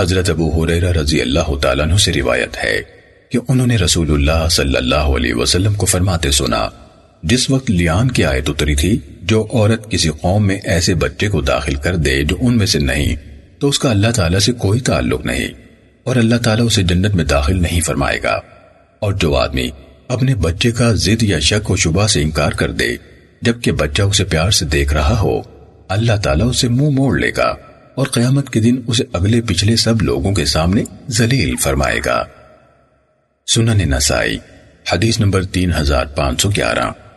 حضرت ابو حریرہ رضی اللہ تعالیٰ عنہ سے روایت ہے کہ انہوں نے رسول اللہ صلی اللہ علیہ وسلم کو فرماتے سنا، جس وقت لیان کی آیت اتری تھی، جو عورت کسی قوم میں ایسے بچے کو داخل کر دے جو ان میں سے نہیں، تو اس کا اللہ تعالیٰ سے کوئی تعلق نہیں، اور اللہ تعالیٰ اسے جنت میں داخل نہیں فرمائے گا۔ اور جو آدمی اپنے بچے کا زد یا شک و شبہ سے انکار کر دے، جبکہ بچہ اسے پیار سے دیکھ رہا ہو، اللہ تعالیٰ اسے منہ مو موڑ لے گا۔ اور قیامت کے دن اسے اگلے پچھلے سب لوگوں کے سامنے ذلیل فرمائے گا۔ سنن نسائی، حدیث نمبر تین ہزار پانچ سو گیارہ۔